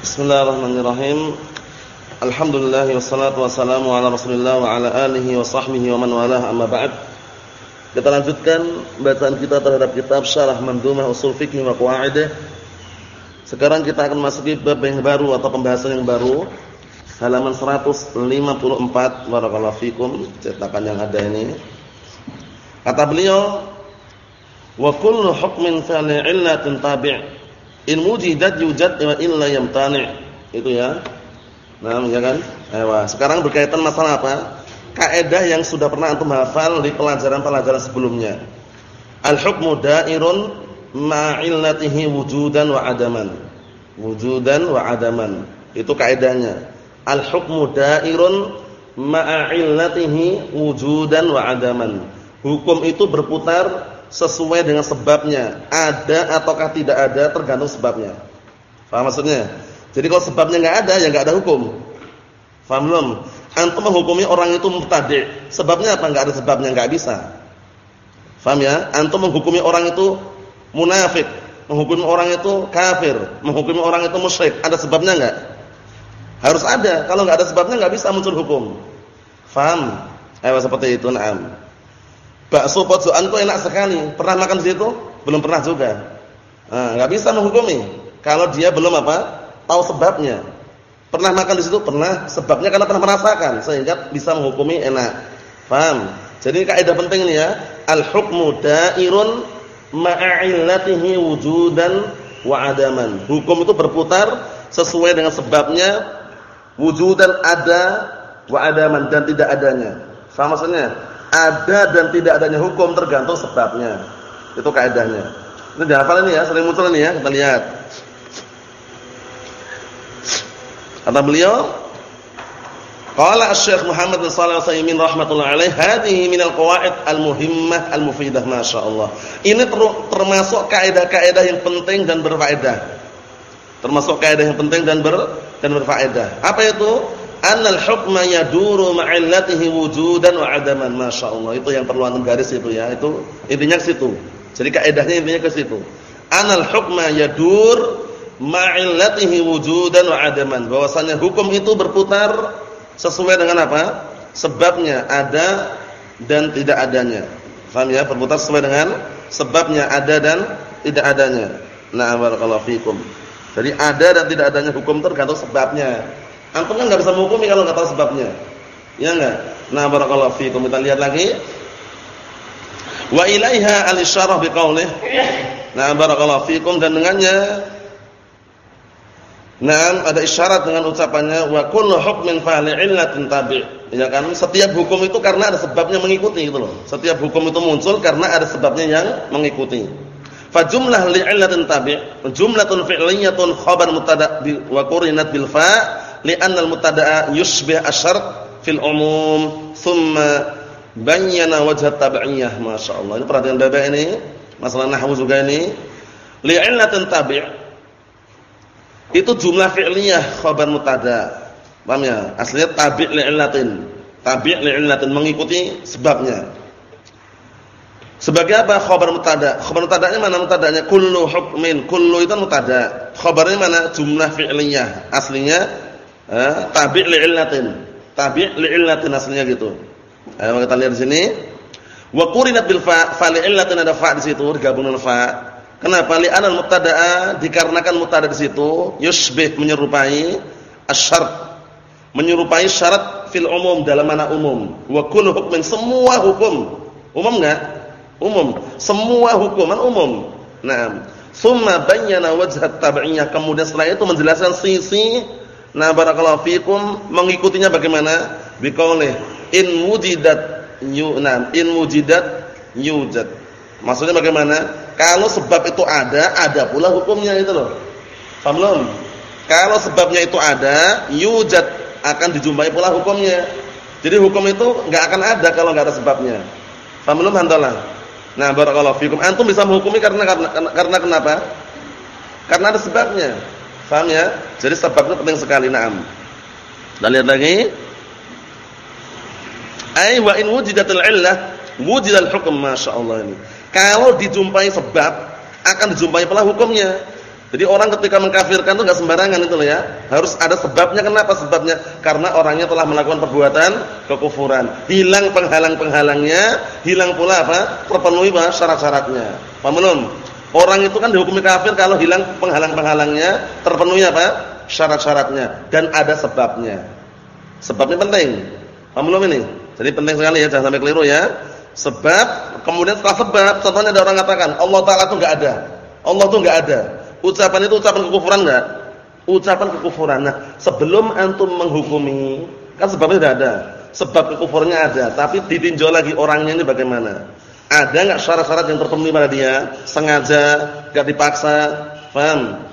Bismillahirrahmanirrahim. Alhamdulillah wassalatu wassalamu ala Rasulillah wa ala alihi wa sahbihi wa man walah amma ba'd. Kita lanjutkan bacaan kita terhadap kitab Syarah Mandhumah Ushul Fiqh wa Qawaidih. Sekarang kita akan masuki bab yang baru atau pembahasan yang baru. Halaman 154 barakallahu fikum cetakan yang ada ini. Kata beliau, "Wa kullu hukmin illatin tabi'." In wujidat yujad wa illa yamtani. Itu ya. Nah, ya kan? Ewa. Sekarang berkaitan masalah apa? Kaidah yang sudah pernah antum hafal di pelajaran-pelajaran sebelumnya. Al-hukmu da'irun ma'illatihi wujudan wa adaman. Wujudan wa adaman. Itu kaidahnya. Al-hukmu da'irun ma'illatihi wujudan wa adaman. Hukum itu berputar sesuai dengan sebabnya. Ada ataukah tidak ada tergantung sebabnya. Paham maksudnya? Jadi kalau sebabnya enggak ada ya enggak ada hukum. Paham belum? Antum menghukumi orang itu mubtadi'. Sebabnya apa? Enggak ada sebabnya, enggak bisa. Paham ya? Antum menghukumi orang itu munafik, menghukumi orang itu kafir, menghukumi orang itu musyrik. Ada sebabnya enggak? Harus ada. Kalau enggak ada sebabnya enggak bisa muncul hukum. Paham? Ayo seperti itu, na'am. Bakso pojokan kok enak sekali. Pernah makan di situ? Belum pernah juga. Nah, enggak bisa menghukumi kalau dia belum apa? Tahu sebabnya. Pernah makan di situ? Pernah. Sebabnya karena pernah merasakan sehingga bisa menghukumi enak. Paham? Jadi kaidah penting ini ya, al-hukmu da'irun ma'illatihi wujudan wa adaman. Hukum itu berputar sesuai dengan sebabnya wujudan ada wa adaman dan tidak adanya. Faham maksudnya? Ada dan tidak adanya hukum tergantung sebabnya. Itu kaidahnya. Ini dihafal ini ya, sering muncul ini ya, kita lihat. Kata beliau, qala Asy-Syaikh Muhammad bin Shalih Al-Utsaimin rahimatullah alaih, hadhihi minal qawaid al-muhimmah al-mufidah masyaallah. Ini termasuk kaidah-kaidah yang penting dan berfaedah. Termasuk kaidah yang penting dan ber dan berfaedah. Apa itu? Annal hukma yaduru ma'illatihi wujudan wa adaman masyaallah itu yang perlu antum garis itu ya. Itu intinya ke situ. Jadi kaidahnya intinya ke situ. Annal hukma yadur ma'illatihi wujudan wa adaman. Bahwasanya hukum itu berputar sesuai dengan apa? Sebabnya ada dan tidak adanya. Paham ya? Berputar sesuai dengan sebabnya ada dan tidak adanya. Nah barakallahu fikum. Jadi ada dan tidak adanya hukum tergantung sebabnya Antum kan enggak bisa menghukumi kalau enggak tahu sebabnya. Ya enggak? Nah, barakallahu fiikum. Kita lihat lagi. Wa ilaiha al-isyarah biqaulih. Nah, barakallahu fiikum dan dengannya Nah, ada isyarat dengan ucapannya wa kullu hukmin fa'li illatin tabi'. Ya kan? Setiap hukum itu karena ada sebabnya mengikuti gitu loh. Setiap hukum itu muncul karena ada sebabnya yang mengikuti. Fa jumlah li'illatin tabi', jumlatun fi'liyatun khabar mubtada' wa qurinat bil fa' li'anna al-mubtada'a yushbih asyart fil umum thumma bayyana wajh tabi'iyah masyaallah ini perhatian Bapak ini masalah nahwu juga ini li'illatin tabi' itu jumlah fi'liyah khabar mubtada paham ya aslinya tabi' li'illatin tabi' li'illatin mengikuti sebabnya sebagai apa khabar mutada? Khabar mutadanya mana mutadanya? Kullu hukmin. Kullu itu mutada. Khabarnya mana? Jumlah fi'liyah. Aslinya eh, tabi' li'illatin. Tabi' li'illatin aslinya gitu. Ayo kita lihat di sini. Wa qurinat bil fa, fa li'illatin ada fa di situ digabung dengan fa. Kenapa? Li'anal mubtada'a dikarenakan mubtada di situ yushbih menyerupai asyart. Menyerupai syarat fil umum dalam mana umum. Wa kullu hukmin semua hukum. Umum enggak? Umum. Semua hukuman umum. Nah, summa bayyana wajhat tabi'iyah. Kemudian setelah itu menjelaskan sisi Nah barakallahu fikum mengikutinya bagaimana? Biqaulih in wujidat yunam in wujidat yujad. Maksudnya bagaimana? Kalau sebab itu ada, ada pula hukumnya itu loh. Paham? Kalau sebabnya itu ada, yujad akan dijumpai pula hukumnya. Jadi hukum itu enggak akan ada kalau enggak ada sebabnya. Paham belum hantalah? Nah, barakallahu fikum. Antum bisa menghukumi karena karena, karena kenapa? Karena ada sebabnya. Paham ya? Jadi sebab itu penting sekali, na'am. Dan lihat lagi. Ai wa in wujidatil illah wujidal hukm masyaallah ini. Kalau dijumpai sebab akan dijumpai pula hukumnya. Jadi orang ketika mengkafirkan itu enggak sembarangan itu loh ya. Harus ada sebabnya. Kenapa sebabnya? Karena orangnya telah melakukan perbuatan kekufuran. Hilang penghalang-penghalangnya, hilang pula apa? Terpenuhi syarat-syaratnya. Paham belum? Orang itu kan dihukumi kafir kalau hilang penghalang-penghalangnya, terpenuhi apa? Syarat-syaratnya dan ada sebabnya. Sebabnya penting. Paham belum ini? Jadi penting sekali ya, jangan sampai keliru ya. Sebab, kemudian setelah sebab, contohnya ada orang katakan Allah Taala itu enggak ada. Allah itu enggak ada. Ucapan itu ucapan kekufuran enggak? Ucapan kekufuran. Nah, sebelum antum menghukumi, kan sebabnya sudah ada. Sebab kekufurannya ada, tapi ditinjau lagi orangnya ini bagaimana. Ada enggak syarat-syarat yang terpenuhi pada dia? Sengaja, enggak dipaksa, paham?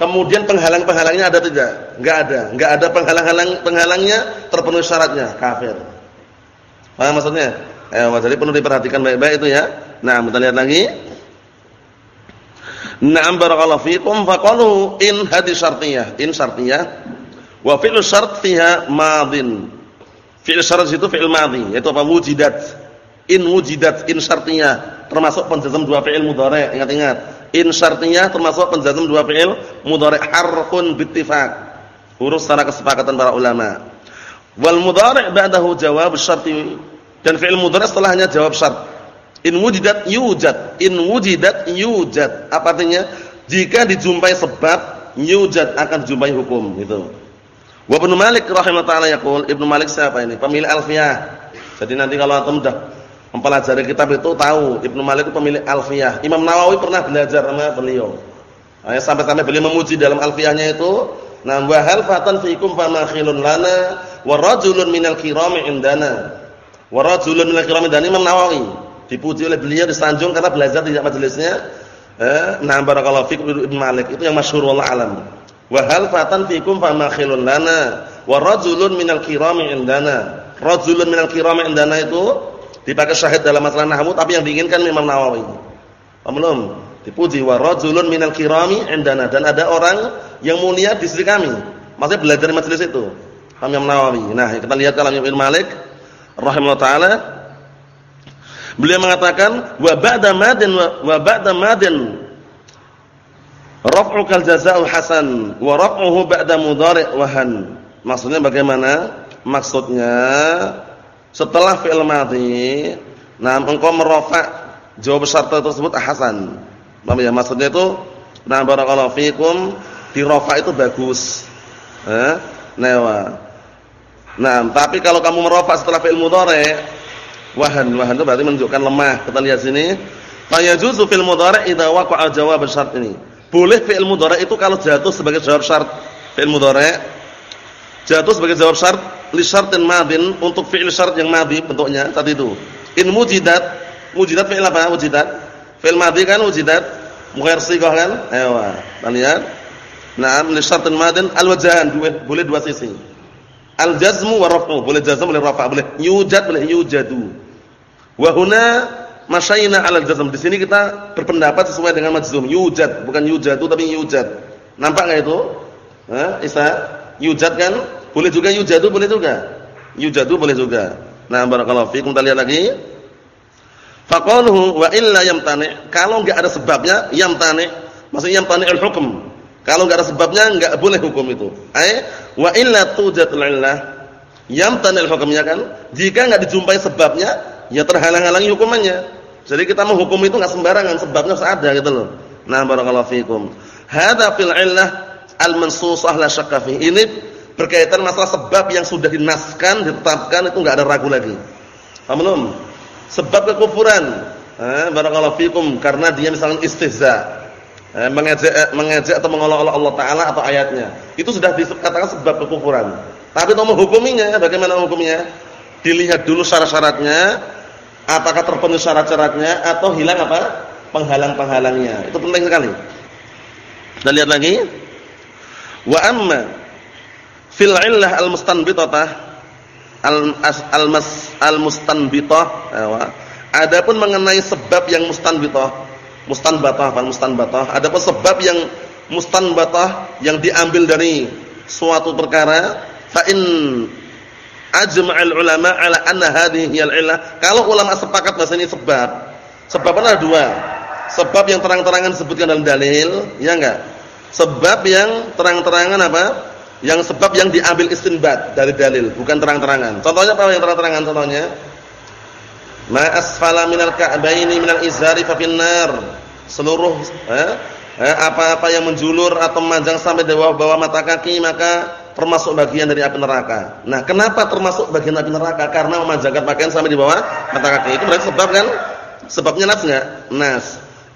Kemudian penghalang-penghalangnya ada tidak? Enggak ada. Enggak ada penghalang-halang penghalangnya terpenuhi syaratnya, kafir. Paham maksudnya? Eh, jadi perlu diperhatikan baik-baik itu ya. Nah, kita lihat lagi. Na'am barakallahu fikum faqalu in hadis syartiyah, in syartiyah wa fi'lu syart fiha madin. Fi'il syarat itu fi'il madhi, yaitu apa? Wujidat. In wujidat in syartiyah termasuk penjazam dua fi'il mudhari'. Ingat-ingat. In syartiyah termasuk penjazam dua fi'il mudhari' harfun bittifaq. Huruf secara kesepakatan para ulama. Wal mudhari' ba'dahu jawab syarti dan fi'il mudhari' setelahnya jawab syart. In wujidat yujad. In wujidat yujad. Apa artinya? Jika dijumpai sebab, yujad akan dijumpai hukum gitu. Wa Ibnu Malik rahimahullah taala yaqul, Ibnu Malik siapa ini? Pemilik Alfiyah. Jadi nanti kalau antum sudah mempelajari kitab itu tahu Ibnu Malik itu pemilik Alfiyah. Imam Nawawi pernah belajar sama beliau. Nah, sampai-sampai beliau memuji dalam Alfiyahnya itu, "Nah, wa hal fatan fiikum fama khilun lana wa rajulun minal kirami indana." Wa rajulun minal kirami indana Imam Nawawi dipuji oleh beliau disanjung karena belajar di majelisnya eh nah barakallahu fikum Ibnu Malik itu yang masyhur wallahu alam wa hal fatan fikum fa makhilun lana wa rajulun minal kirami indana rajulun minal kirami indana itu dipakai syahid dalam masalah nahwu tapi yang diinginkan Imam Nawawi. Belum? Dipuji wa rajulun minal kirami indana. Dan ada orang yang mulia di sisi kami. Maksudnya belajar di majelis itu. Imam Nawawi? Nah kita lihat kalau Ibnu Malik rahimahullah taala. Beliau mengatakan wa ba'da madin wa ba'da madin raf'uka al-jazaa'u hasan wa raf'uhu ba'da mudhari' wahan. Maksudnya bagaimana? Maksudnya setelah fi'il madhi, nah engkau merafa' jawab syarta tersebut hasan. Paham ya? Maksudnya itu nah barakallahu fikum dirafa' itu bagus. Eh? Nah, nah, tapi kalau kamu merafa' setelah fi'il mudhari' Wahan, wahan itu berarti menunjukkan lemah. Kita lihat sini. Fayajuzu fil mudhari' idza waqa'a jawab syart ini. Boleh fi'il mudhari' itu kalau jatuh sebagai jawab syarat. Fi'il mudhari' jatuh sebagai jawab syarat li syartin madin untuk fi'il syarat yang madhi bentuknya tadi itu. In mujidat, mujidat fi'il apa? Mujidat. Fi'il madhi kan mujidat. Mughair sighah kan? Ayo, kita lihat. Naam li syartin madin al-wajhan, boleh dua sisi. Al-jazmu wa raf'u, boleh jazm boleh rafa, boleh yujad boleh yujadu. Wa huna masyayna 'ala al-jazm. Di sini kita berpendapat sesuai dengan majzum, yujad, bukan yujadu tapi yujad. Nampak enggak itu? Hah, Isa? Yujad kan? Boleh juga yujadu, boleh juga. Yujadu boleh juga. Nah, barakallahu fiikum. Kita lihat lagi. Faqaluhu wa illa yamtani. Kalau enggak ada sebabnya, yamtani. Maksudnya yamtani al-hukm. Kalau enggak ada sebabnya enggak boleh hukum itu. Ai wa illa tujatul illah yamtanil hukumnya kan? Jika enggak dijumpai sebabnya, ya terhalang-halangi hukumannya. Jadi kita menghukum itu enggak sembarangan, sebabnya harus ada gitu loh. Nah, barakallahu fikum. Hadza fil illah al-mansusah la syakka. Ini berkaitan masalah sebab yang sudah dinaskan, ditetapkan itu enggak ada ragu lagi. Paham belum? Sebab kekufuran. Eh, barakallahu fikum karena dia misalnya istihza eh, mengejek eh, atau mengolok-olok Allah taala atau ayatnya. Itu sudah dikatakan sebab kekufuran. Tapi untuk menghukuminya bagaimana hukumnya? Dilihat dulu syarat-syaratnya, apakah terpenuhi syarat-syaratnya atau hilang apa? penghalang-penghalangnya. Itu penting sekali. Kita lihat lagi. Wa amma fil illah al-mustanbitah al-mas al-mustanbitah Adapun mengenai sebab yang mustanbitah mustanbatah bukan mustanbatah adapun sebab yang mustanbatah yang diambil dari suatu perkara fa in ajma'al ulama ala anna hadhihi al-illah kalau ulama sepakat ini sebab sebab ada dua. Sebab yang terang-terangan disebutkan dalam dalil ya enggak? Sebab yang terang-terangan apa? Yang sebab yang diambil istinbat dari dalil, bukan terang-terangan. Contohnya apa yang terang-terangan contohnya? Ma asfala minal ka'baini minal izari fa finnar. Seluruh eh, eh, apa-apa yang menjulur atau memanjang sampai di bawah-bawah mata kaki maka termasuk bagian dari api neraka. Nah, kenapa termasuk bagian api neraka? Karena memanjangkan pakaian sampai di bawah mata kaki. Itu berarti sebab kan? Sebabnya nas enggak? Nas.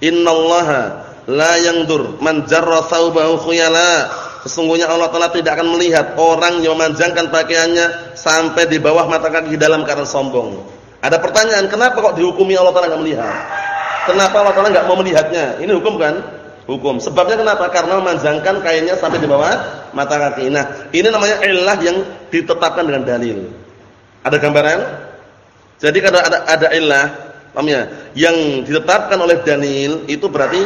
Innallaha la yangdur man jarra thawbahu khuyala. Sesungguhnya Allah Taala tidak akan melihat orang yang memanjangkan pakaiannya sampai di bawah mata kaki dalam keadaan sombong. Ada pertanyaan, kenapa kok dihukumi Allah Taala enggak melihat? Kenapa Allah Taala enggak mau melihatnya? Ini hukum kan? Hukum. Sebabnya kenapa? Karena memanjangkan kainnya sampai di bawah mata kaki. Nah, ini namanya illah yang ditetapkan dengan dalil. Ada gambaran? Jadi kalau ada ada paham ya? Yang ditetapkan oleh dalil itu berarti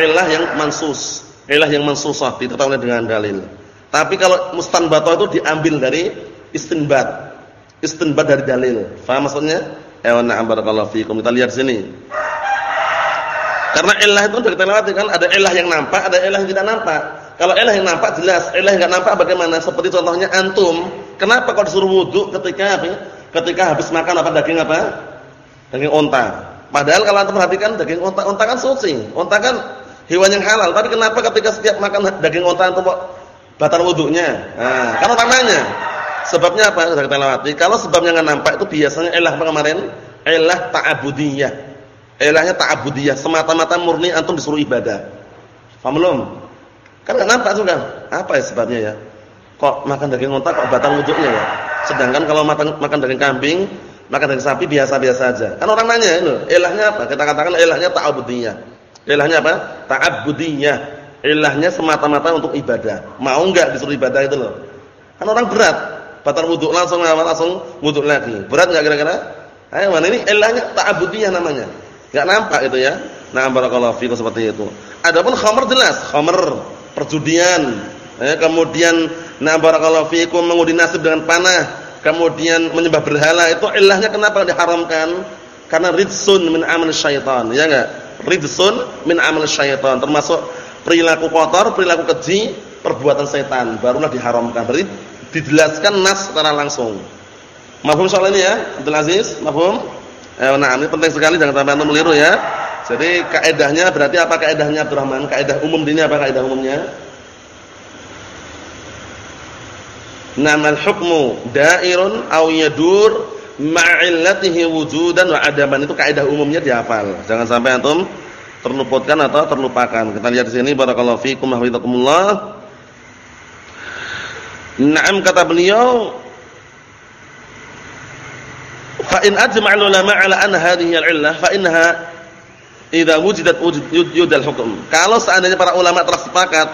ilah yang mansus, ilah yang mansusah ditetapkan dengan dalil. Tapi kalau mustanbatah itu diambil dari istinbat. Istinbat dari dalil. Faham maksudnya? Eh na'am barakallahu fikum. Kita lihat sini. Karena ilah itu kita lewati kan ada ilah yang nampak, ada ilah yang tidak nampak. Kalau ilah yang nampak jelas, ilah yang tidak nampak bagaimana? Seperti contohnya antum, kenapa kau disuruh wudu ketika apa? Ketika habis makan apa daging apa? Daging onta. Padahal kalau antum perhatikan daging onta, onta kan suci. Onta kan hewan yang halal. Tapi kenapa ketika setiap makan daging onta antum batal wudunya? Nah, orang nanya. Sebabnya apa? Sudah kita lewati. Kalau sebabnya enggak nampak itu biasanya ilah apa kemarin? Ilah ta'abudiyah. Ilahnya ta'abudiyah, semata-mata murni antum disuruh ibadah. Paham belum? Kan enggak nampak juga. Apa ya sebabnya ya? Kok makan daging onta kok batal wudunya ya? Sedangkan kalau makan makan daging kambing, makan daging sapi biasa-biasa aja. Kan orang nanya itu, ilahnya apa? Kita katakan ilahnya ta'abudiyah. Ilahnya apa? Ta'abudiyah. Ilahnya semata-mata untuk ibadah. Mau enggak disuruh ibadah itu loh. Kan orang berat, batal wudu langsung langsung wudu lagi. Berat enggak kira-kira? Ayo mana ini ilahnya ta'abudiyah namanya. Enggak nampak itu ya. Nah, barakallahu fiikum seperti itu. Adapun khamr jelas, khamr perjudian. Eh, kemudian nah barakallahu fiikum mengundi nasib dengan panah, kemudian menyembah berhala itu ilahnya kenapa diharamkan? Karena ridsun min amal syaitan, ya enggak? Ridsun min amal syaitan termasuk perilaku kotor, perilaku keji, perbuatan setan barulah diharamkan. Berarti dijelaskan nas secara langsung. Mafhum soal ini ya, Abdul Aziz? Mafhum? Eh, nah, ini penting sekali jangan sampai antum meliru ya. Jadi kaedahnya berarti apa kaedahnya Abdurrahman? Kaedah umum ini apa kaedah umumnya? Namal hukmu dairun aw yadur ma'illatihi wujudan wa adaban itu kaidah umumnya dihafal. Jangan sampai antum terluputkan atau terlupakan. Kita lihat di sini barakallahu fikum hafizakumullah. Naam kata beliau fa in ajma'a ulama 'ala anna hadhihi al-'illah fa innaha idza wujidat wujud al-hukm. Kalau seandainya para ulama telah sepakat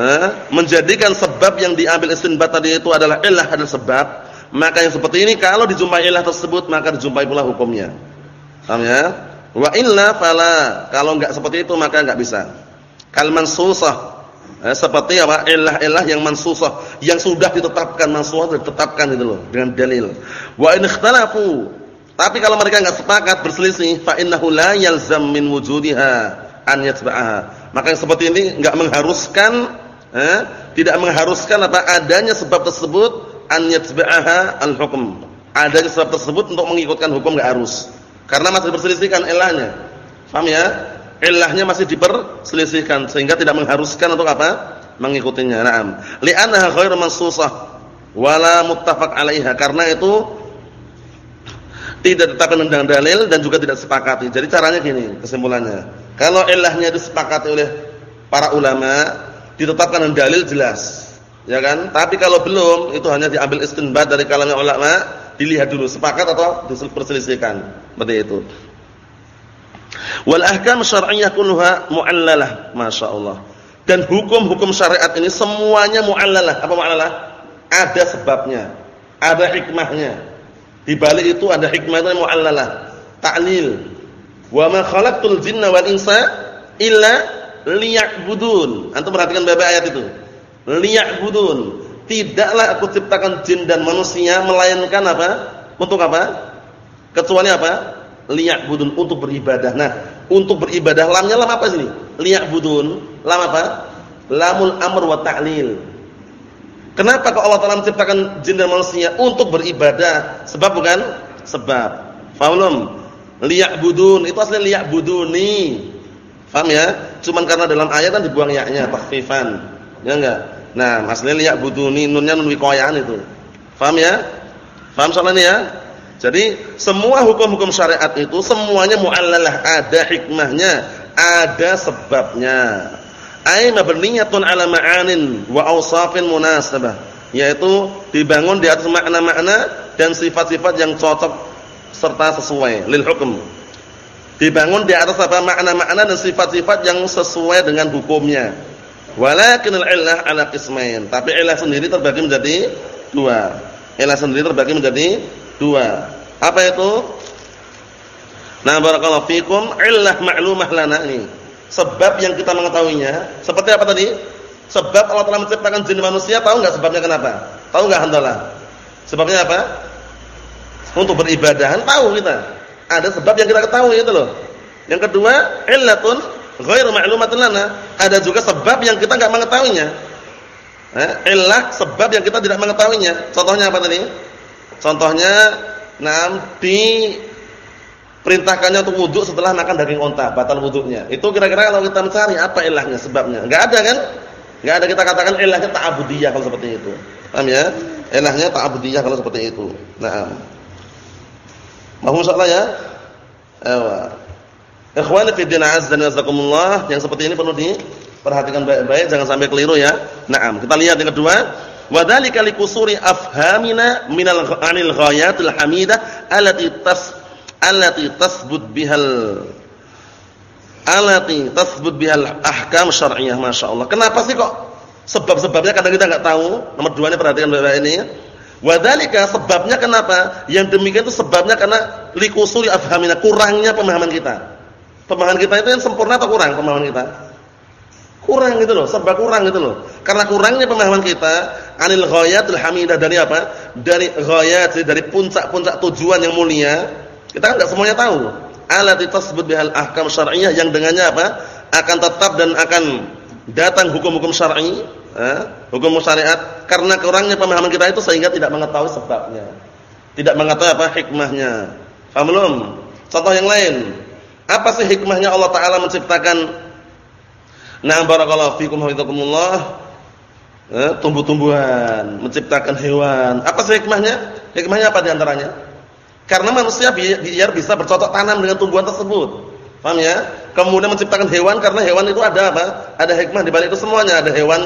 eh, menjadikan sebab yang diambil istinbat tadi itu adalah illah adalah sebab maka yang seperti ini kalau dijumpai ilah tersebut maka dijumpai pula hukumnya. Paham ya? Wa illa fala. Kalau enggak seperti itu maka enggak bisa. Kal mansusah. Eh, seperti apa? Ilah-ilah yang mansusah yang sudah ditetapkan mansusah sudah ditetapkan itu loh dengan dalil. Wa in ikhtalafu. Tapi kalau mereka enggak sepakat berselisih fa innahu la yalzam min wujudiha an yatba'aha. Maka yang seperti ini enggak mengharuskan eh, tidak mengharuskan apa adanya sebab tersebut an yatba'aha al-hukm. Adanya sebab tersebut untuk mengikutkan hukum enggak harus. Karena masih berselisihkan ilahnya. Paham ya? Ilahnya masih diperselisihkan sehingga tidak mengharuskan untuk apa? Mengikutinya. Naam. Li'annaha ghairu mansusah wala muttafaq 'alaiha. Karena itu tidak ditetapkan dengan dalil dan juga tidak sepakati. Jadi caranya gini kesimpulannya. Kalau ilahnya disepakati oleh para ulama, ditetapkan dengan dalil jelas Ya kan? Tapi kalau belum, itu hanya diambil istinbat dari kalangan ulama, dilihat dulu sepakat atau diperselisihkan. Seperti itu. Wal ahkam syar'iyyah kulluha mu'allalah, masyaallah. Dan hukum-hukum syariat ini semuanya mu'allalah. Apa mu'allalah? Ada sebabnya, ada hikmahnya. Di balik itu ada hikmahnya mu'allalah. Ta'lil. Wa ma khalaqtul jinna wal insa illa liya'budun. Antum perhatikan bapak ayat itu liya'budun. Tidaklah aku ciptakan jin dan manusia melainkan apa? Untuk apa? Kecuali apa? Liya'budun untuk beribadah. Nah, untuk beribadah lamnya lam apa sini? liya'budun. Lam apa? Lamul amr wa ta'lil. Kenapa kok Allah Taala menciptakan jin dan manusia untuk beribadah? Sebab bukan? Sebab. Faham belum? Liya'budun itu aslinya liya'buduni. Faham ya? Cuman karena dalam ayat kan dibuang ya-nya, takhfifan. Ya enggak? Nah, aslinya liya'buduni nunnya nun wiqayaan itu. Faham ya? Faham soal ini ya? Jadi semua hukum-hukum syariat itu semuanya mu'allalah, ada hikmahnya, ada sebabnya. Ai mabniyatun ala ma'anin wa awsafin munasabah, yaitu dibangun di atas makna-makna dan sifat-sifat yang cocok serta sesuai lil hukum. Dibangun di atas apa makna-makna dan sifat-sifat yang sesuai dengan hukumnya. Walakinal illah ala qismain, tapi illah sendiri terbagi menjadi dua. Illah sendiri terbagi menjadi dua. Apa itu? Nah, barakallahu fikum, illah ma'lumah lana ini. Sebab yang kita mengetahuinya, seperti apa tadi? Sebab Allah telah menciptakan jin manusia, tahu enggak sebabnya kenapa? Tahu enggak handalah? Sebabnya apa? Untuk beribadahan tahu kita. Ada sebab yang kita ketahui itu loh. Yang kedua, illatun ghairu ma'lumatun lana. Ada juga sebab yang kita enggak mengetahuinya. Eh, illah sebab yang kita tidak mengetahuinya. Contohnya apa tadi? Contohnya nanti perintahkannya untuk wudhu setelah makan daging onta, batal wudhunya. Itu kira-kira kalau kita mencari apa ilahnya, sebabnya? Enggak ada kan? Enggak ada kita katakan ilahnya ta'abudiyah kalau seperti itu. Paham ya? Ilahnya ta'abudiyah kalau seperti itu. Naam. Mohon salah ya? Ewa. Ikhwani fi din azza jazakumullah, yang seperti ini perlu diperhatikan baik-baik jangan sampai keliru ya. Naam, kita lihat yang kedua. Wa dzalika likusuri afhamina minal anil ghayatil hamidah allati tas allati tasbut bihal allati tasbut bihal ahkam syar'iyyah masyaallah. Kenapa sih kok sebab-sebabnya kadang kita enggak tahu? Nomor 2 ini perhatikan baik-baik ini. Wa dzalika sebabnya kenapa? Yang demikian itu sebabnya karena likusuri afhamina kurangnya pemahaman kita. Pemahaman kita itu yang sempurna atau kurang pemahaman kita? Kurang gitu loh, serba kurang gitu loh. Karena kurangnya pemahaman kita anil ghayatil hamidah dari apa? Dari ghayat, dari puncak-puncak tujuan yang mulia. Kita kan enggak semuanya tahu. Alati tasbut bihal ahkam syar'iyyah yang dengannya apa? Akan tetap dan akan datang hukum-hukum syar'i, eh? hukum syariat karena kurangnya pemahaman kita itu sehingga tidak mengetahui sebabnya. Tidak mengetahui apa hikmahnya. Paham belum? Contoh yang lain. Apa sih hikmahnya Allah taala menciptakan Nah barakallahu fikum hafizakumullah. Eh, tumbuh-tumbuhan, menciptakan hewan. Apa sih hikmahnya? Hikmahnya apa di antaranya? Karena manusia biar bisa bercocok tanam dengan tumbuhan tersebut. Paham ya? Kemudian menciptakan hewan karena hewan itu ada apa? Ada hikmah di balik itu semuanya. Ada hewan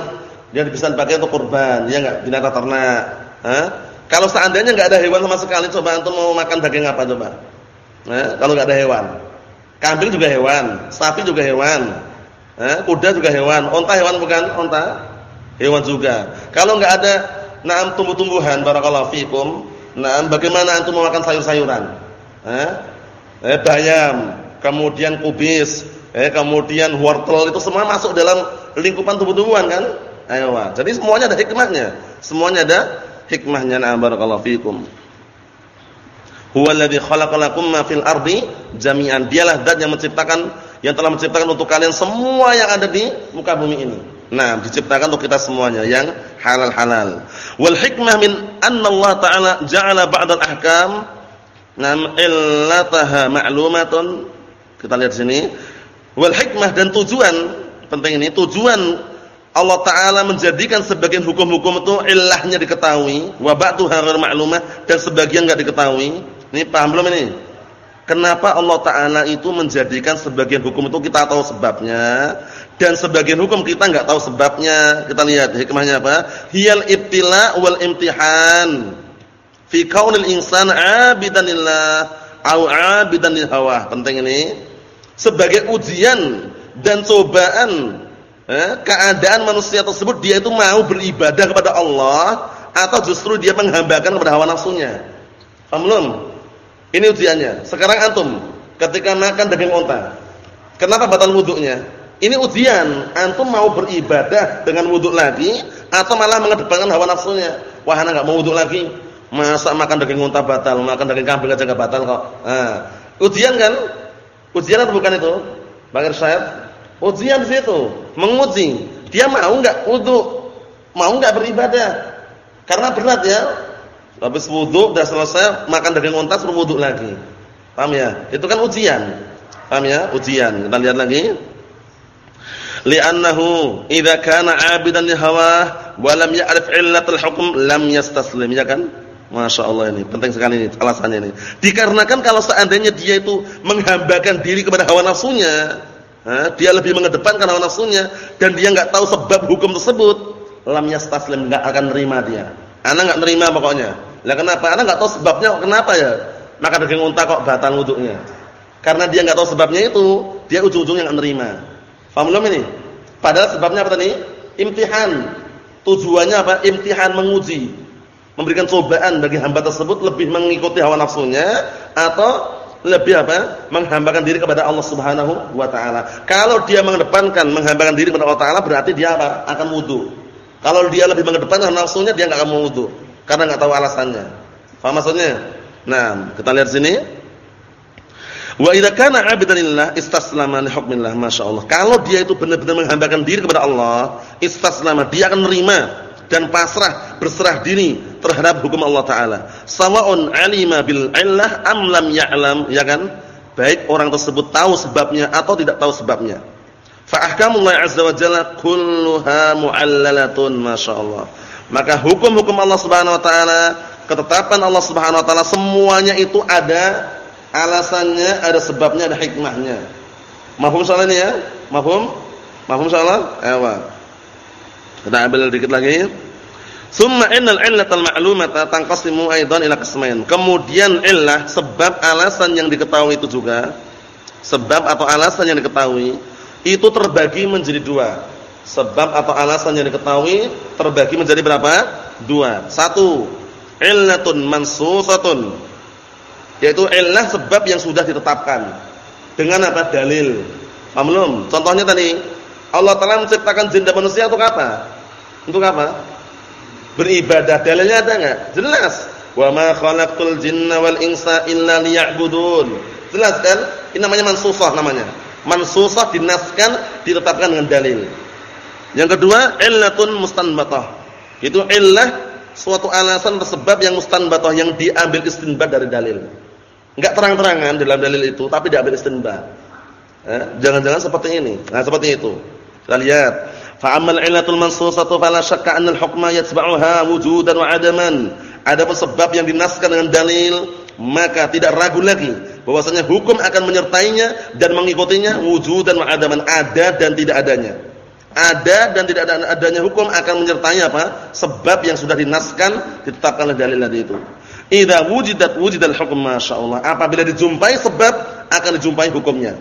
yang bisa dipakai untuk kurban, ya enggak? Binatang ternak. Hah? Kalau seandainya enggak ada hewan sama sekali, coba antum mau makan daging apa coba? Nah, kalau enggak ada hewan. Kambing juga hewan, sapi juga hewan. Eh, kuda juga hewan, onta hewan bukan? Onta hewan juga. Kalau enggak ada naam tumbuh-tumbuhan barakallahu fikum, naam bagaimana antum makan sayur-sayuran? Eh? eh bayam, kemudian kubis, eh kemudian wortel itu semua masuk dalam lingkupan tumbuh-tumbuhan kan? Ayo, jadi semuanya ada hikmahnya. Semuanya ada hikmahnya. Naam barakallahu fikum. Huwallazi khalaqalakum ma fil ardi jami'an. Dialah zat yang menciptakan yang telah menciptakan untuk kalian semua yang ada di muka bumi ini. Nah, diciptakan untuk kita semuanya yang halal-halal. Wal hikmah min anna Allah Ta'ala ja'ala ba'dal ahkam nam illataha ma'lumatun. Kita lihat sini. Wal hikmah dan tujuan penting ini, tujuan Allah Ta'ala menjadikan sebagian hukum-hukum itu illahnya diketahui, wa ba'duha ma'lumah dan sebagian enggak diketahui. Ini paham belum ini? Kenapa Allah Ta'ala itu menjadikan sebagian hukum itu kita tahu sebabnya dan sebagian hukum kita nggak tahu sebabnya. Kita lihat hikmahnya apa? Hiyal ibtila wal imtihan fi kaunil insan 'abidan lillah au 'abidan lil hawa. Penting ini. Sebagai ujian dan cobaan eh, keadaan manusia tersebut dia itu mau beribadah kepada Allah atau justru dia menghambakan kepada hawa nafsunya. Paham belum? Ini ujiannya. Sekarang antum ketika makan daging onta, kenapa batal wudhunya? Ini ujian. Antum mau beribadah dengan wudhu lagi atau malah mengedepankan hawa nafsunya? Wah, anak enggak mau wudhu lagi. Masa makan daging onta batal, makan daging kambing aja enggak batal kok. Nah, ujian kan? Ujian atau bukan itu? Bang Irsyad? Ujian di situ, menguji. Dia mau enggak wudu? Mau enggak beribadah? Karena berat ya. Habis wudu sudah selesai makan daging unta suruh wudu lagi. Paham ya? Itu kan ujian. Paham ya? Ujian. Kita lihat lagi. Li'annahu idza kana 'abidan li hawah wa lam ya'rif 'illatal hukm lam yastaslim, ya kan? Masya Allah ini penting sekali ini alasannya ini. Dikarenakan kalau seandainya dia itu menghambakan diri kepada hawa nafsunya, dia lebih mengedepankan hawa nafsunya dan dia nggak tahu sebab hukum tersebut, lam yastaslim nggak akan nerima dia. Anak nggak nerima pokoknya. Lah kenapa? Anak nggak tahu sebabnya kenapa ya? Maka daging unta kok batal wuduknya. Karena dia nggak tahu sebabnya itu, dia ujung-ujungnya nggak nerima. Paham belum ini? Padahal sebabnya apa tadi? Imtihan. Tujuannya apa? Imtihan menguji memberikan cobaan bagi hamba tersebut lebih mengikuti hawa nafsunya atau lebih apa? menghambakan diri kepada Allah Subhanahu wa taala. Kalau dia mengedepankan menghambakan diri kepada Allah taala berarti dia apa? akan wudu. Kalau dia lebih mengedepankan nafsunya dia enggak akan wudu karena enggak tahu alasannya. Paham maksudnya? Nah, kita lihat sini. Wa idza kana 'abidan lillah istaslama li hukmillah, masyaallah. Kalau dia itu benar-benar menghambakan diri kepada Allah, istaslama, dia akan menerima dan pasrah berserah diri terhadap hukum Allah taala. Sawa'un 'alima bil 'illah am lam ya'lam, ya kan? Baik orang tersebut tahu sebabnya atau tidak tahu sebabnya. Fa azza wa jalla kulluha mu'allalatun masyaallah. Maka hukum-hukum Allah Subhanahu wa taala, ketetapan Allah Subhanahu wa taala semuanya itu ada alasannya, ada sebabnya, ada hikmahnya. Mahfum soal ini ya? Mahfum? Mahfum soal? Ewa. Kita ambil dikit lagi. Summa innal illatal ma'lumata tanqasimu aidan ila qismain. Kemudian illah sebab alasan yang diketahui itu juga sebab atau alasan yang diketahui itu terbagi menjadi dua. Sebab atau alasan yang diketahui terbagi menjadi berapa? Dua. Satu, illatun mansusatun. Yaitu illah sebab yang sudah ditetapkan. Dengan apa? Dalil. Paham Contohnya tadi Allah telah menciptakan jin dan manusia untuk apa? Untuk apa? Beribadah. Dalilnya ada enggak? Jelas. Wa ma khalaqtul jinna wal insa illa liya'budun. Jelas kan? Ini namanya mansusah namanya. Mansusah dinaskan, ditetapkan dengan dalil. Yang kedua, illatun mustanbatah. Itu illah suatu alasan atau sebab yang mustanbatah yang diambil istinbat dari dalil. Enggak terang-terangan dalam dalil itu, tapi diambil istinbat. Eh, jangan-jangan seperti ini. Nah, seperti itu. Kita lihat. Fa ammal illatul mansusatu fala syakka anna al-hukma yatba'uha wujudan wa 'adaman. Adapun sebab yang dinaskan dengan dalil, maka tidak ragu lagi bahwasanya hukum akan menyertainya dan mengikutinya wujudan wa 'adaman, ada dan tidak adanya. Ada dan tidak ada adanya hukum akan menyertai apa? Sebab yang sudah dinaskan ditetapkan oleh dalil tadi itu. Idza wujidat wujidal hukm masyaallah. Apabila dijumpai sebab akan dijumpai hukumnya.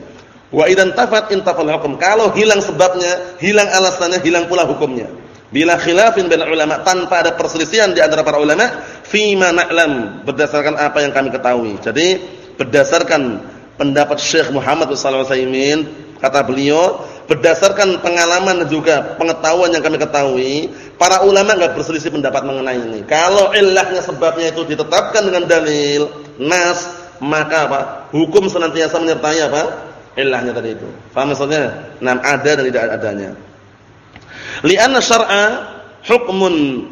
Wa idan tafat intafal hukum. Kalau hilang sebabnya, hilang alasannya, hilang pula hukumnya. Bila khilafin bain ulama tanpa ada perselisihan di antara para ulama fima na'lam berdasarkan apa yang kami ketahui. Jadi berdasarkan pendapat Syekh Muhammad wasallam kata beliau berdasarkan pengalaman dan juga pengetahuan yang kami ketahui para ulama enggak berselisih pendapat mengenai ini. Kalau ilahnya sebabnya itu ditetapkan dengan dalil nas maka apa? Hukum senantiasa menyertai apa? ilahnya tadi itu. Paham maksudnya? Nam ada dan tidak adanya. Li'anna syar'a hukmun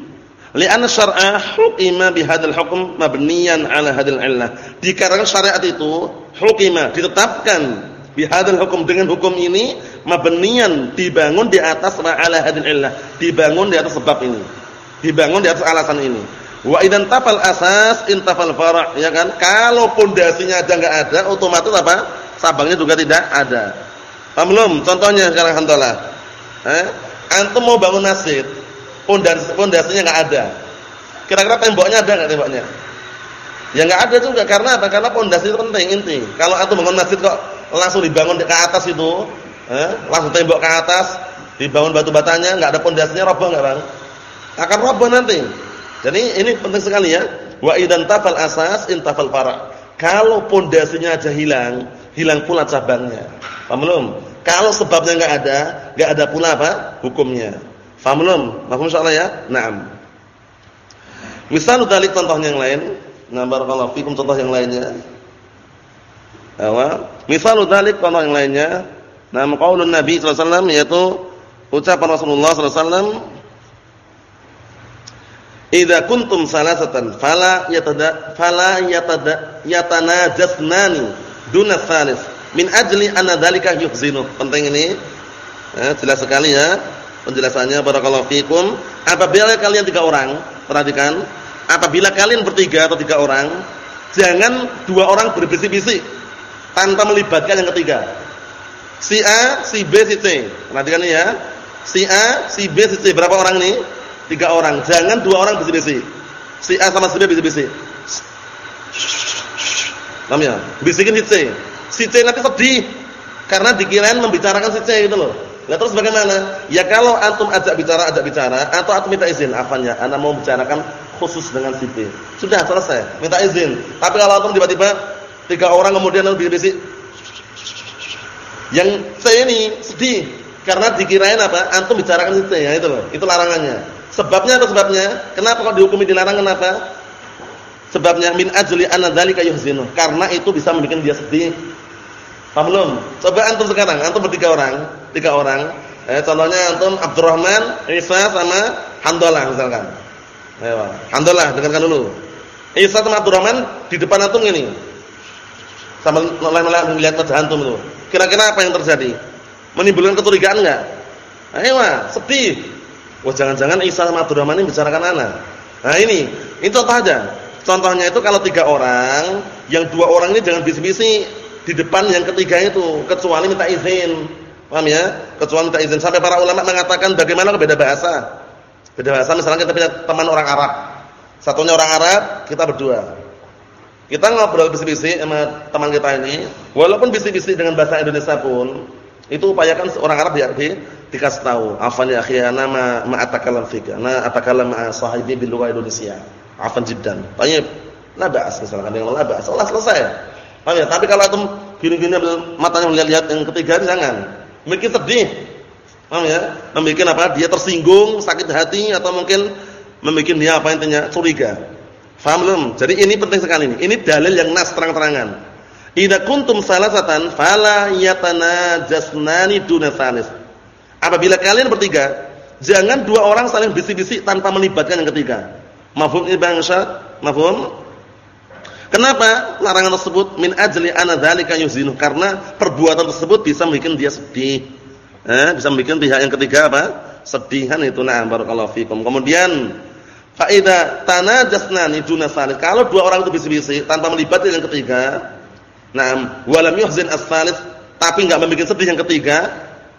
li'anna syar'a hukima bihadzal hukm mabniyan 'ala hadzal illah. Dikarenakan syariat itu hukima ditetapkan bihadzal hukum dengan hukum ini mabniyan dibangun di atas 'ala hadzal illah, dibangun di atas sebab ini. Dibangun di atas alasan ini. Wa idan tafal asas intafal fara' ya kan? Kalau pondasinya aja enggak ada, otomatis apa? sabangnya juga tidak ada. Paham belum? Contohnya sekarang hantalah. Eh? Antum mau bangun masjid, pondasi pondasinya enggak ada. Kira-kira temboknya ada enggak temboknya? Ya enggak ada juga karena apa? Karena pondasi itu penting inti. Kalau antum bangun masjid kok langsung dibangun ke atas itu, eh? langsung tembok ke atas, dibangun batu batanya, enggak ada pondasinya roboh enggak, Bang? Akan roboh nanti. Jadi ini penting sekali ya. Wa idan tafal asas intafal fara. Kalau pondasinya aja hilang, hilang pula cabangnya. Paham belum? Kalau sebabnya enggak ada, enggak ada pula apa? hukumnya. Paham belum? Paham insyaallah ya? Naam. Misal dari contoh yang lain, ngabar kalau fikum contoh yang lainnya. Apa? Misal dari contoh yang lainnya, Nah, qaulun Nabi sallallahu alaihi wasallam yaitu ucapan Rasulullah sallallahu alaihi wasallam Idza kuntum salasatan fala yatada fala yatada yatanajasnani duna salis min ajli anna dzalika yuhzinu. Penting ini. Ya, jelas sekali ya penjelasannya barakallahu fikum. Apabila kalian tiga orang, perhatikan, apabila kalian bertiga atau tiga orang, jangan dua orang berbisik-bisik tanpa melibatkan yang ketiga. Si A, si B, si C. Perhatikan ya. Si A, si B, si C. Berapa orang ini? Tiga orang. Jangan dua orang bisik-bisik. Si A sama si B bisik-bisik. Paham ya? Bisikin si C. Si C nanti sedih karena dikirain membicarakan si C gitu loh. Lah terus bagaimana? Ya kalau antum ajak bicara, ajak bicara atau antum minta izin, apanya? Anda mau bicarakan khusus dengan si B. Sudah selesai, minta izin. Tapi kalau antum tiba-tiba tiga orang kemudian bisik-bisik yang C ini sedih karena dikirain apa? Antum bicarakan si C ya itu loh. Itu larangannya. Sebabnya apa sebabnya? Kenapa kok dihukumi dilarang kenapa? Sebabnya min ajli anna dzalika yuhzinu. Karena itu bisa membuat dia sedih. Paham belum? Coba antum sekarang, antum bertiga orang, tiga orang. Eh, contohnya antum Abdurrahman, Isa sama Handalah misalkan. Ayo, Handalah dengarkan dulu. Isa sama Abdurrahman di depan antum ini. Sama noleh-noleh melihat wajah antum itu. Kira-kira apa yang terjadi? Menimbulkan kecurigaan enggak? Ayo, sedih. Wah jangan-jangan Isa sama Abdurrahman ini bicarakan anak. Nah ini, ini contoh aja. Contohnya itu kalau tiga orang, yang dua orang ini jangan bisik-bisik di depan yang ketiga itu, kecuali minta izin. Paham ya? Kecuali minta izin. Sampai para ulama mengatakan bagaimana beda bahasa. Beda bahasa misalnya kita punya teman orang Arab. Satunya orang Arab, kita berdua. Kita ngobrol bisik-bisik sama teman kita ini, walaupun bisik-bisik dengan bahasa Indonesia pun, itu upayakan orang Arab di dikasih tahu, afan ya akhi ana ma atakalam fika, ana atakalam ma sahibi bil Indonesia. Afan jiddan. Tanya la ba'as misalkan dengan la ba'as. Allah selesai. Paham ya? Tapi kalau antum gini-gini matanya melihat-lihat yang ketiga jangan. Mungkin sedih. Paham ya? Membikin apa? Dia tersinggung, sakit hati atau mungkin membikin dia apa intinya curiga. Paham belum? Jadi ini penting sekali ini. Ini dalil yang nas terang-terangan. Idza kuntum salasatan fala yatanajasnani duna tsalis. Apabila kalian bertiga, jangan dua orang saling bisik-bisik tanpa melibatkan yang ketiga. Mafhum ini bangsa? Mafhum? Kenapa larangan tersebut min ajli ana dzalika? Karena perbuatan tersebut bisa membuat dia sedih. Eh, bisa membuat pihak yang ketiga apa? Sedihan itu nah barakallahu fikum. Kemudian fa idza tanajasnani duna. Kalau dua orang itu bisik-bisik tanpa melibatkan yang ketiga, nah walam yuhzin as-salis tapi enggak membuat sedih yang ketiga,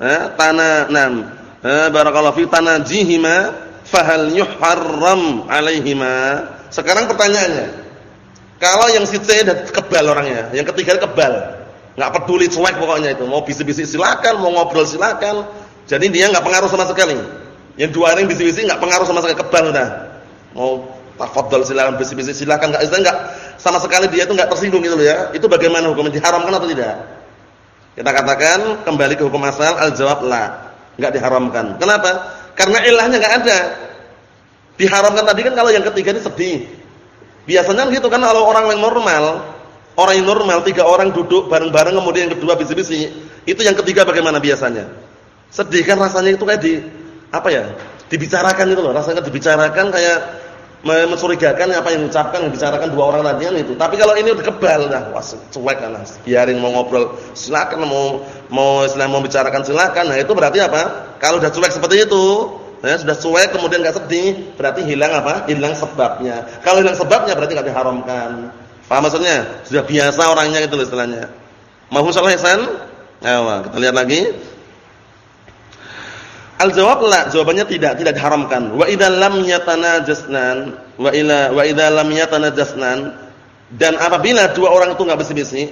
eh, tanah nam eh, barakallahu fi tanajihima fahal yuharram alaihima sekarang pertanyaannya kalau yang si C kebal orangnya yang ketiga kebal. Nggak peduli cuek pokoknya itu. Mau bisik-bisik silakan mau ngobrol silakan. Jadi dia nggak pengaruh sama sekali. Yang dua orang bisik-bisik nggak pengaruh sama sekali kebal udah. Mau tafadhol silakan bisik-bisik silakan. Nggak nggak sama sekali dia itu nggak tersinggung gitu loh ya. Itu bagaimana hukumnya diharamkan atau tidak? Kita katakan kembali ke hukum asal al-jawab la, enggak diharamkan. Kenapa? Karena ilahnya enggak ada. Diharamkan tadi kan kalau yang ketiga ini sedih. Biasanya gitu kan kalau orang yang normal, orang yang normal tiga orang duduk bareng-bareng kemudian yang kedua bisi-bisi, itu yang ketiga bagaimana biasanya? Sedih kan rasanya itu kayak di apa ya? Dibicarakan itu loh, rasanya dibicarakan kayak mencurigakan apa yang diucapkan yang bicarakan dua orang tadi itu. Tapi kalau ini udah kebal dah, wah cuek kan. Biarin mau ngobrol silakan mau mau istilah mau bicarakan silakan. Nah, itu berarti apa? Kalau udah cuek seperti itu, ya sudah cuek kemudian enggak sedih, berarti hilang apa? Hilang sebabnya. Kalau hilang sebabnya berarti enggak diharamkan. Paham maksudnya? Sudah biasa orangnya itu istilahnya. Mau salah Hasan? Ayo, kita lihat lagi. Al-jawab la, jawabannya tidak, tidak diharamkan. Wa idza lam yatanajasnan wa ila wa idza lam yatanajasnan dan apabila dua orang itu enggak bisik-bisik,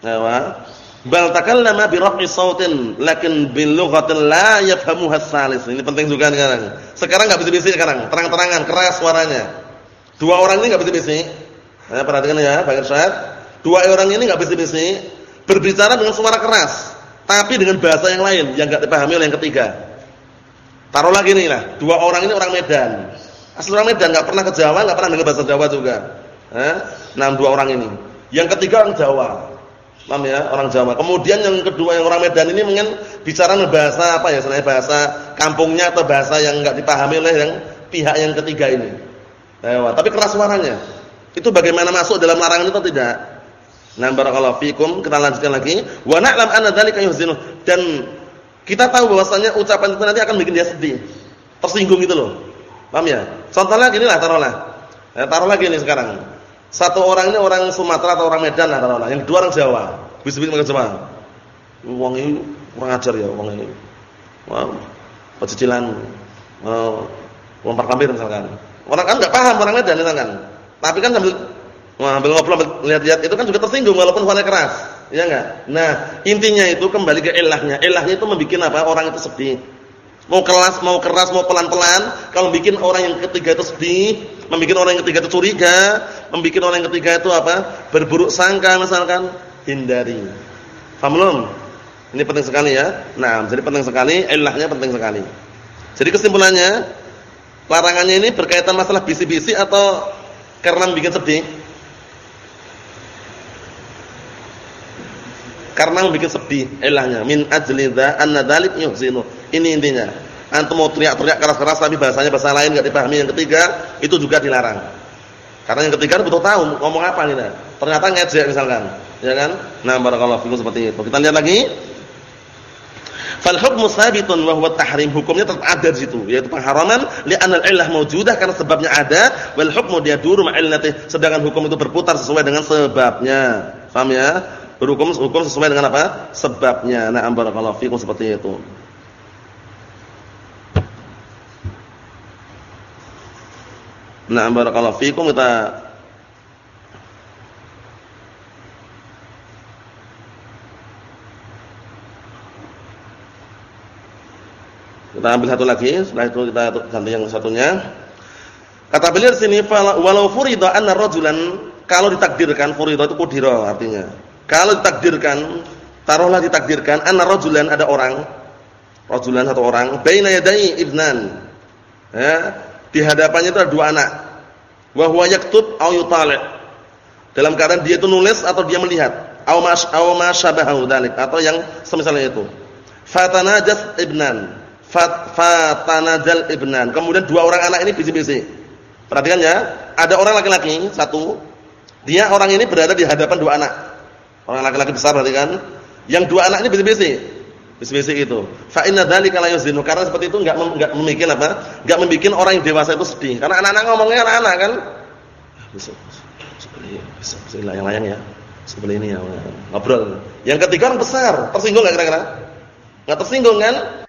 ya, bal takallama bi raf'i sautin lakin bil lughatin la yafhamuha salis. Ini penting juga sekarang. Sekarang enggak bisik-bisik sekarang, terang-terangan, keras suaranya. Dua orang ini enggak bisik-bisik. Nah, perhatikan ya, Pak Irsyad. Dua orang ini enggak bisik-bisik, berbicara dengan suara keras, tapi dengan bahasa yang lain yang enggak dipahami oleh yang ketiga. Taruh lagi nih lah, dua orang ini orang Medan. Asli orang Medan, nggak pernah ke Jawa, nggak pernah dengar bahasa Jawa juga. Nah, dua orang ini. Yang ketiga orang Jawa. Paham ya? Orang Jawa. Kemudian yang kedua yang orang Medan ini mungkin bicara bahasa apa ya? Selain bahasa kampungnya atau bahasa yang enggak dipahami oleh yang pihak yang ketiga ini. Ewa, tapi keras suaranya. Itu bagaimana masuk dalam larangan itu tidak? Nah, barakallahu fikum. Kita lanjutkan lagi. Wa na'lam anna dzalika yuhzinu. Dan kita tahu bahwasanya ucapan itu nanti akan bikin dia sedih. Tersinggung gitu loh. Paham ya? Contohnya gini lah taruhlah. Eh, taruh lagi nih sekarang. Satu orang ini orang Sumatera atau orang Medan lah taruhlah. Yang kedua orang Jawa. Bisbis orang Jawa. Wong ini kurang ajar ya wong ini. Wow. Pecicilan. Wow. Lempar kambir misalkan. Orang kan enggak paham orang Medan misalkan. Tapi kan sambil Wah, ambil ngobrol lihat-lihat itu kan juga tersinggung walaupun suaranya keras. Ya enggak? Nah, intinya itu kembali ke ilahnya. Ilahnya itu membuat apa? Orang itu sedih. Mau keras, mau keras, mau pelan-pelan, kalau bikin orang yang ketiga itu sedih, membuat orang yang ketiga itu curiga, membuat orang yang ketiga itu apa? berburuk sangka misalkan, hindari. Paham? Ini penting sekali ya. Nah, jadi penting sekali, ilahnya penting sekali. Jadi kesimpulannya, larangannya ini berkaitan masalah bisi-bisi atau karena membuat sedih? karena membuat sedih ilahnya min ajli dza anna dzalik yuhzinu ini intinya antum mau teriak-teriak keras-keras tapi bahasanya bahasa lain enggak dipahami. Yang ketiga itu juga dilarang. Karena yang ketiga butuh tahu ngomong apa nih ternyata ngejek misalkan ya kan? Nah barakallahu fikum seperti itu. Kita lihat lagi. Fal hukmu sabitun wa huwa tahrim. Hukumnya tetap ada di situ yaitu pengharaman. Li'anna al-illah mawjudah karena sebabnya ada. Wal hukmu dia duru ma'illati sedangkan hukum itu berputar sesuai dengan sebabnya. Paham ya? Berhukum hukum sesuai dengan apa? Sebabnya. Na'am barakallahu fikum seperti itu. Na'am barakallahu fikum kita Kita ambil satu lagi, setelah itu kita ganti yang satunya. Kata beliau di sini, walau furida anna rajulan kalau ditakdirkan furida itu kudira artinya. Kalau ditakdirkan, taruhlah ditakdirkan anna rajulan ada orang, rajulan satu orang, baina yadai ibnan. Ya, di hadapannya itu ada dua anak. Wa huwa yaktub aw yutali'. Dalam keadaan dia itu nulis atau dia melihat, aw mas aw ma syabahu dzalik atau yang semisalnya itu. Fatanajas ibnan. Fat fatanajal ibnan. Kemudian dua orang anak ini bisi-bisi. Perhatikan ya, ada orang laki-laki satu. Dia orang ini berada di hadapan dua anak. Orang laki-laki besar berarti kan? Yang dua anak ini bisi-bisi. Bisi-bisi itu. Fa inna la yuzinu. Karena seperti itu enggak enggak memikir apa? Enggak membikin orang yang dewasa itu sedih. Karena anak-anak ngomongnya anak-anak kan. Seperti bisa layang-layang ya. Seperti ini ya. Ngobrol. Yang ketiga orang besar. Tersinggung enggak kira-kira? Enggak tersinggung kan?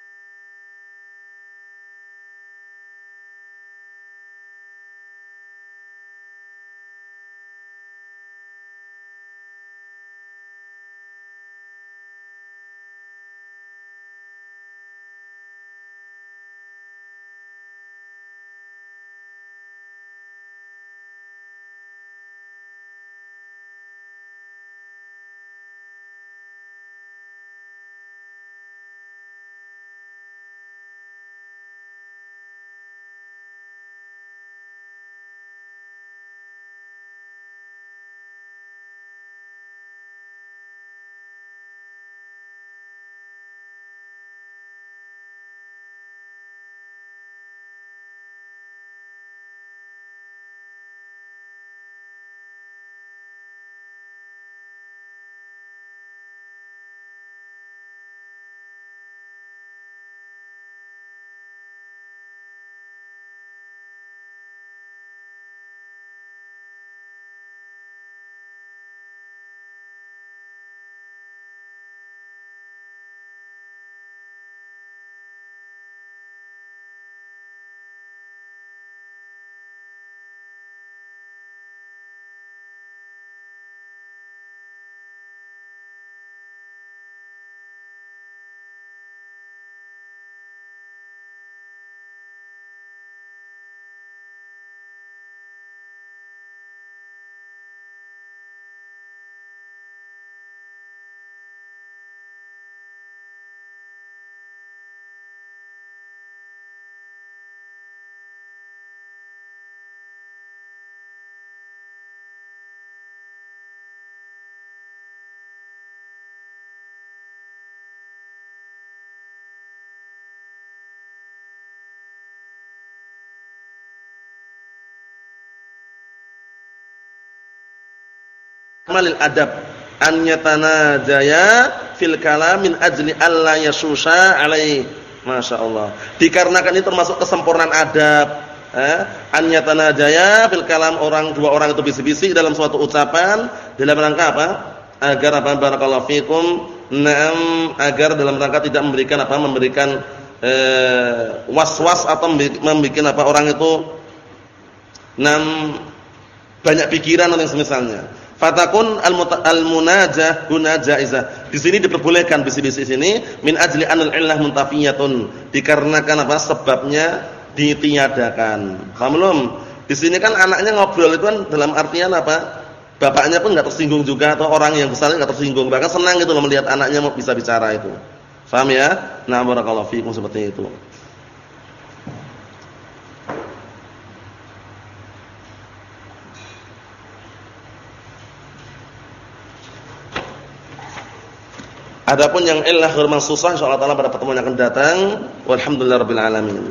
Malil adab an yatanajaya fil kalam min ajli alla yasusha alaihi. Masyaallah. Dikarenakan ini termasuk kesempurnaan adab. Eh, an yatanajaya fil kalam orang dua orang itu bisik-bisik dalam suatu ucapan dalam rangka apa? Agar apa barakallahu fikum Naam agar dalam rangka tidak memberikan apa memberikan eh, was-was atau membuat apa orang itu nam banyak pikiran atau semisalnya. Fatakun al-munajah jaizah. Di sini diperbolehkan bisik-bisik sini min ajli anil illah muntafiyatun. Dikarenakan apa? Sebabnya ditiadakan. Paham belum? Di sini kan anaknya ngobrol itu kan dalam artian apa? Bapaknya pun enggak tersinggung juga atau orang yang besar enggak tersinggung. Bahkan senang gitu loh melihat anaknya mau bisa bicara itu. Paham ya? Nah, barakallahu fiikum seperti itu. Adapun yang illah ghair mansusah insyaallah taala pada pertemuan yang akan datang. Walhamdulillahirabbil alamin.